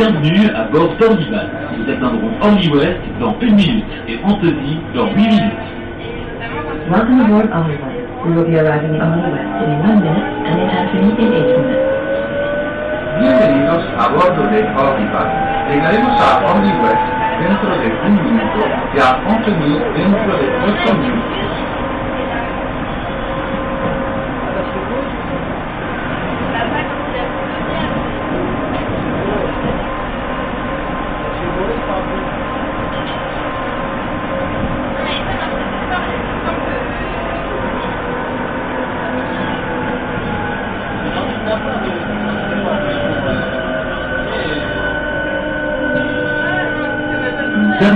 Bienvenue à bord d'Ornival. Nous atteindrons Orly West dans une minute et Anthony dans 8 minutes. Welcome aboard Oliver. We will be arriving in Oliver West in one minute and in Anthony in eight minutes. Bienvenidos a bordo de Ornival. Llegaremos a Orly West dentro de un minuto y a Anthony dentro de ocho minutos.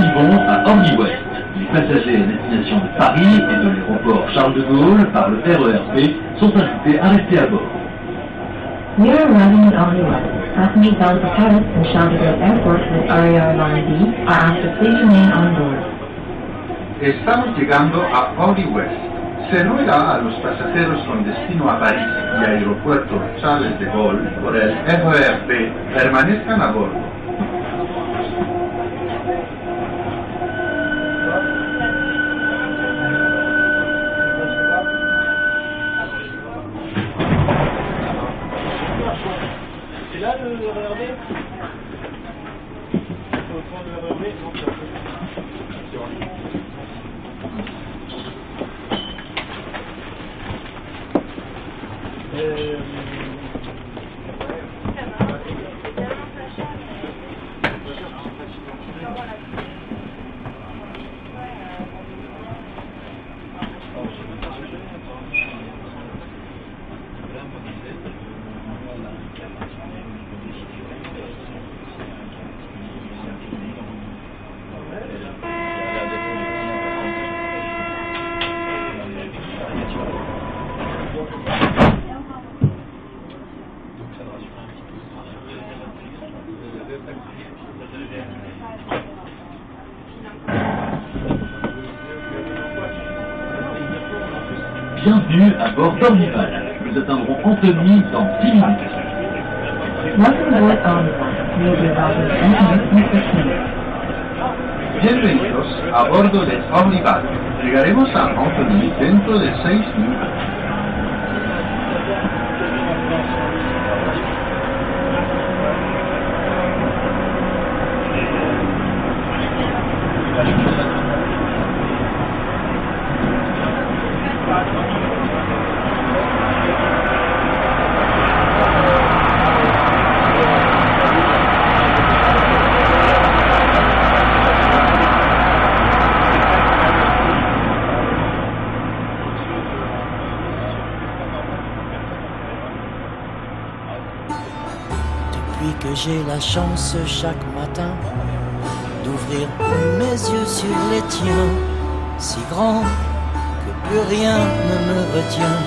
Arrivons à Orly West. Les passagers à destination de Paris et de l'aéroport Charles de Gaulle par le RERP sont invités à rester à bord. We are arriving in Oliver West. Passengers bound for Paris and Charles de Gaulle Airport with RER Line B are asked to please remain on board. Estamos llegando a Orly West. Se ruega a los pasajeros con destino a París y aeropuerto Charles de Gaulle por el RERP permanezcan a bordo. Là le Faut prendre le après. C'est en ligne. Euh, Bienvenue à bord d'Ornival. Nous atteindrons Anthony dans 10 minutes. Welcome aboard. We will be in minutes. Bienvenidos a bordo de. Llegaremos a Anthony dentro de seis minutos. J'ai la chance chaque matin d'ouvrir mes yeux sur les tiens, si grands que plus rien ne me retient,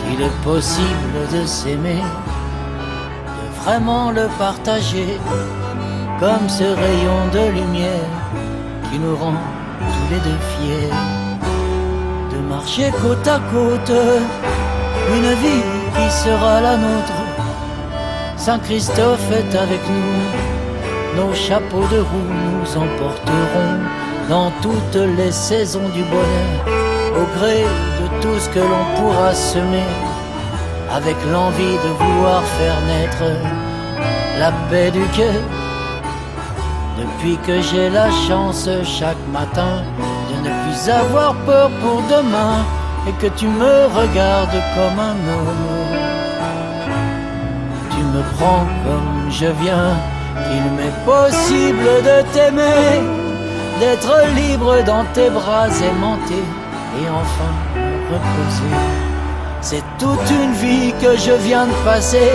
qu'il est possible de s'aimer, de vraiment le partager, comme ce rayon de lumière qui nous rend tous les deux fiers, de marcher côte à côte, une vie qui sera la nôtre. Saint-Christophe est avec nous, nos chapeaux de roue nous emporteront dans toutes les saisons du bonheur, au gré de tout ce que l'on pourra semer, avec l'envie de vouloir faire naître la paix du cœur. Depuis que j'ai la chance chaque matin de ne plus avoir peur pour demain et que tu me regardes comme un homme me prends comme je viens, qu'il m'est possible de t'aimer, d'être libre dans tes bras aimantés et enfin reposer. C'est toute une vie que je viens de passer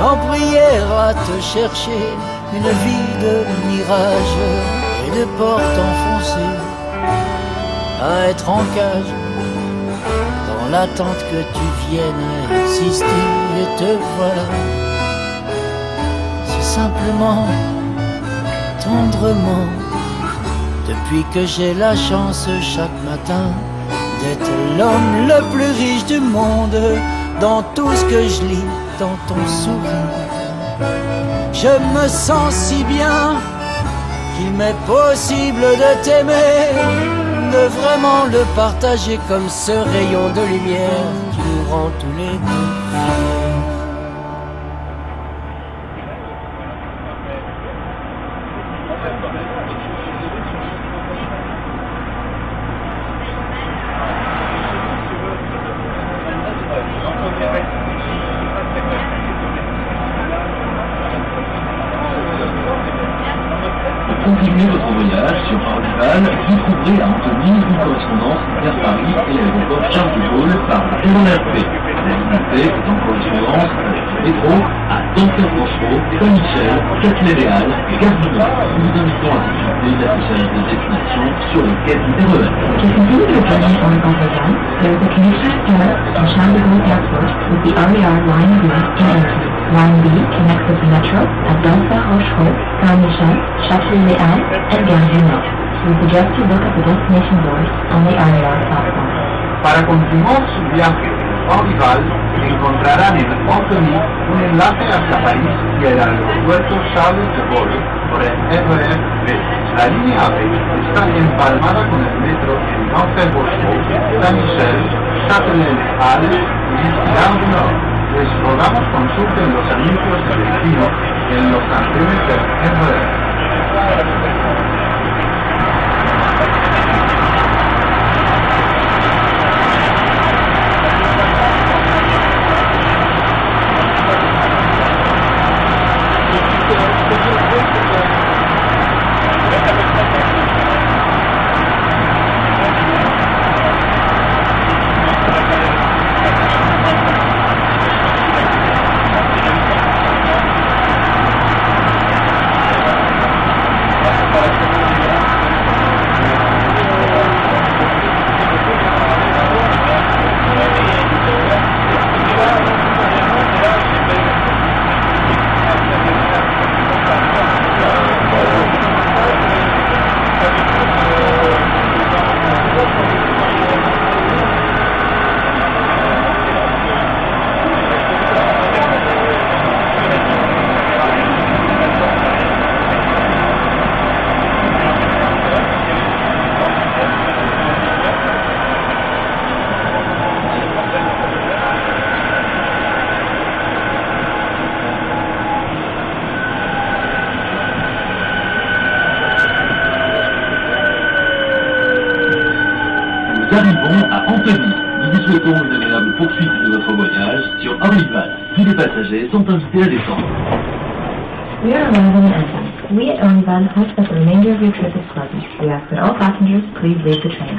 en prière à te chercher, une vie de mirage et de portes enfoncées, à être en cage dans l'attente que tu viennes exister et te voilà. Si simplement, tendrement, depuis que j'ai la chance chaque matin d'être l'homme le plus riche du monde, dans tout ce que je lis, dans ton sourire, Je me sens si bien qu'il m'est possible de t'aimer, de vraiment le partager comme ce rayon de lumière rend tous les deux voyage Orlyval, vous trouverez à Antony une correspondance vers Paris et l'aéroport Charles de Gaulle par. La ligne est en correspondance avec le métro à Dunkerque-Rochereau, Saint-Michel, Châtelet-Léal et Nord. Nous vous invitons à consulter l'affichage des destinations sur les quais du RER. To continue your journey on Convergent, there is a connection Paris and Charles de Gaulle Airport with the RER Line B Antony. Line B connects with the metro at Dunfermline Rochereau, Saint-Michel, Châtelet-Léal, and Gare du Nord. Para continuar su viaje Orlyval, encontrarán en Antony un enlace hasta París y el aeropuerto Charles de Gaulle por el RERB. La línea B está empalmada con el metro en Nanterre-Rochereau, Saint-Michel, Châtelet-Léal y du Nord. Les rogamos consulten los anuncios de destino en los canciones del. Poursuite de votre voyage sur Orlyval. Tous les passagers sont invités à descendre. We are arriving in Antony. We at Orlyval hope that the remainder of your trip is pleasant. We ask that all passengers please leave the train.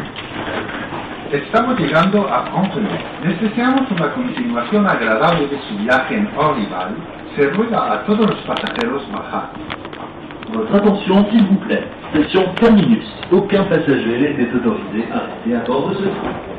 Estamos llegando a Antony. Les deseamos una continuación agradable de su viaje en Orlyval. Se ruega a todos los pasajeros bajar. Votre attention, s'il vous plaît. Station Terminus. Aucun passager n'est autorisé à rester à bord de ce train.